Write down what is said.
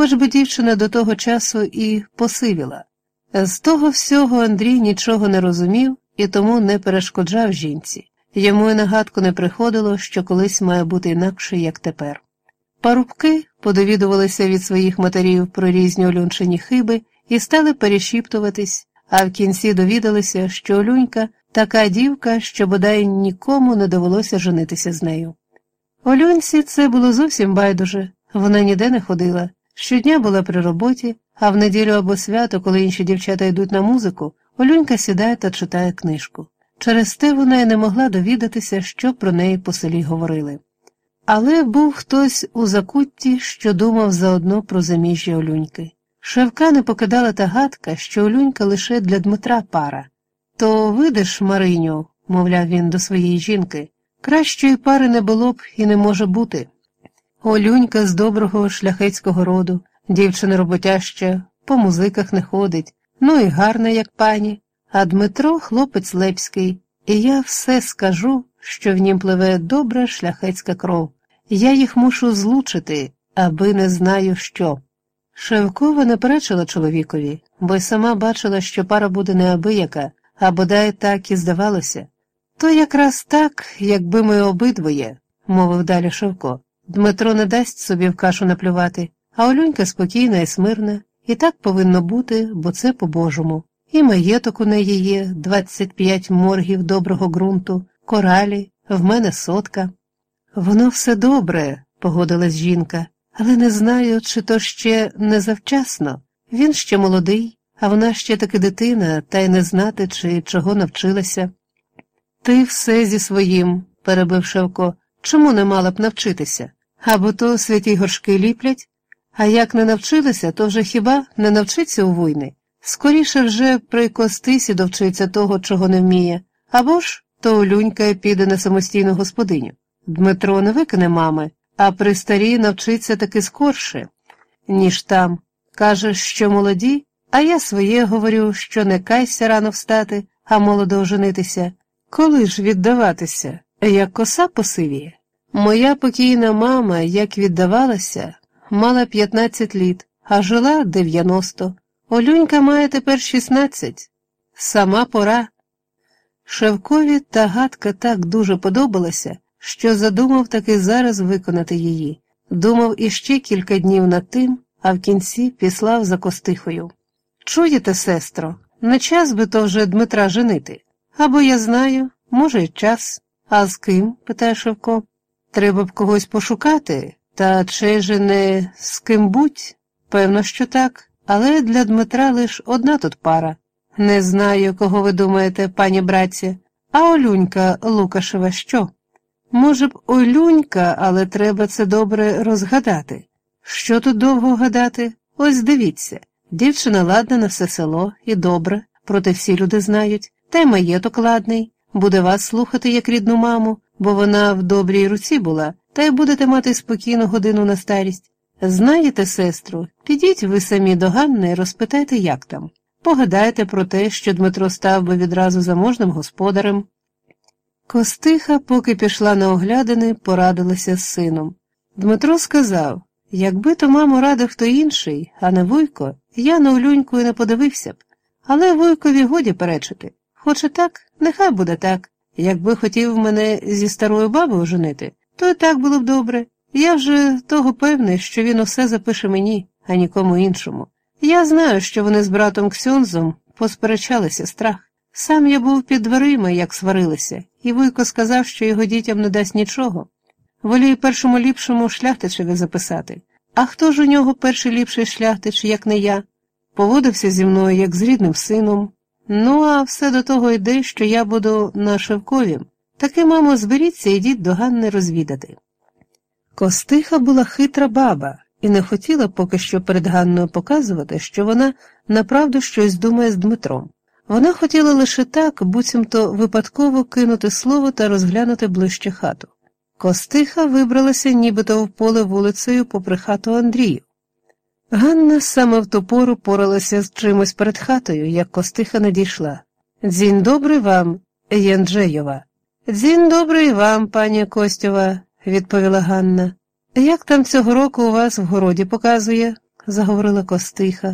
хоч би дівчина до того часу і посивіла. З того всього Андрій нічого не розумів і тому не перешкоджав жінці. Йому й нагадку не приходило, що колись має бути інакше, як тепер. Парубки подовідувалися від своїх матерів про різні олюнчині хиби і стали перешіптуватись, а в кінці довідалися, що Олюнька така дівка, що бодай нікому не довелося женитися з нею. Олюнці це було зовсім байдуже, вона ніде не ходила. Щодня була при роботі, а в неділю або свято, коли інші дівчата йдуть на музику, Олюнька сідає та читає книжку. Через те вона й не могла довідатися, що про неї по селі говорили. Але був хтось у закутті, що думав заодно про заміжжя Олюньки. Шевка не покидала та гадка, що Олюнька лише для Дмитра пара. То видиш, Мариню, мовляв він до своєї жінки, кращої пари не було б і не може бути. Олюнька з доброго шляхетського роду, дівчина роботяща, по музиках не ходить, ну і гарна, як пані, а Дмитро хлопець лепський, і я все скажу, що в нім пливе добра шляхетська кров. Я їх мушу злучити, аби не знаю що. Шевкова не перечила чоловікові, бо й сама бачила, що пара буде неабияка, а бодай так і здавалося. То якраз так, якби ми обидвоє, мовив далі Шевко. Дмитро не дасть собі в кашу наплювати, а Олюнька спокійна і смирна, і так повинно бути, бо це по-божому. І маєток у неї є, 25 моргів доброго ґрунту, коралі, в мене сотка. Воно все добре, погодилась жінка, але не знаю, чи то ще не завчасно. Він ще молодий, а вона ще таки дитина, та й не знати, чи чого навчилася. Ти все зі своїм, перебив Шевко, чому не мала б навчитися? Або то святі горшки ліплять, а як не навчилися, то вже хіба не навчиться у війни? Скоріше вже при костисі довчиться того, чого не вміє, або ж то Олюнька піде на самостійну господиню. Дмитро не викине мами, а при старій навчиться таки скорше, ніж там. Кажеш, що молоді, а я своє говорю, що не кайся рано встати, а молодо оженитися. Коли ж віддаватися, як коса посивіє? Моя покійна мама, як віддавалася, мала 15 літ, а жила 90. Олюнька має тепер 16. Сама пора. Шевкові та гадка так дуже подобалася, що задумав таки зараз виконати її. Думав іще кілька днів над тим, а в кінці післав за костихою. Чуєте, сестро, не час би то вже Дмитра женити. Або я знаю, може, й час. А з ким? питає Шевко. Треба б когось пошукати, та чи же не з ким будь? Певно, що так, але для Дмитра лиш одна тут пара. Не знаю, кого ви думаєте, пані братці, а Олюнька Лукашева що? Може б, Олюнька, але треба це добре розгадати. Що тут довго гадати? Ось дивіться. Дівчина ладна на все село і добре, проте всі люди знають, та й маєток ладний, буде вас слухати як рідну маму, бо вона в добрій руці була, та й будете мати спокійну годину на старість. Знаєте, сестру, підіть ви самі до Ганни і розпитайте, як там. Погадайте про те, що Дмитро став би відразу заможним господарем. Костиха, поки пішла на оглядини, порадилася з сином. Дмитро сказав якби то, мамо, радив хто інший, а не Вуйко, я на Олюньку і не подивився б. Але Вуйкові годі перечити. Хоче так, нехай буде так. Якби хотів мене зі старою бабою женити, то і так було б добре. Я вже того певний, що він усе запише мені, а нікому іншому. Я знаю, що вони з братом Ксьонзом посперечалися страх. Сам я був під дверима, як сварилися, і Вуйко сказав, що його дітям не дасть нічого. Волію першому ліпшому шляхтичеві записати. А хто ж у нього перший ліпший шляхтич, як не я? Поводився зі мною, як з рідним сином. Ну, а все до того йде, що я буду на Шевкові. Таки, мамо, зберіться, йдіть до Ганни розвідати. Костиха була хитра баба і не хотіла поки що перед Ганною показувати, що вона направду щось думає з Дмитром. Вона хотіла лише так, буцімто випадково кинути слово та розглянути ближче хату. Костиха вибралася нібито в поле вулицею попри хату Андрію. Ганна саме в ту пору поралася з чимось перед хатою, як Костиха надійшла. Дзінь добрий вам, Янджеєва. Дзінь добрий вам, пані Костєва, відповіла Ганна. Як там цього року у вас в городі показує? заговорила Костиха,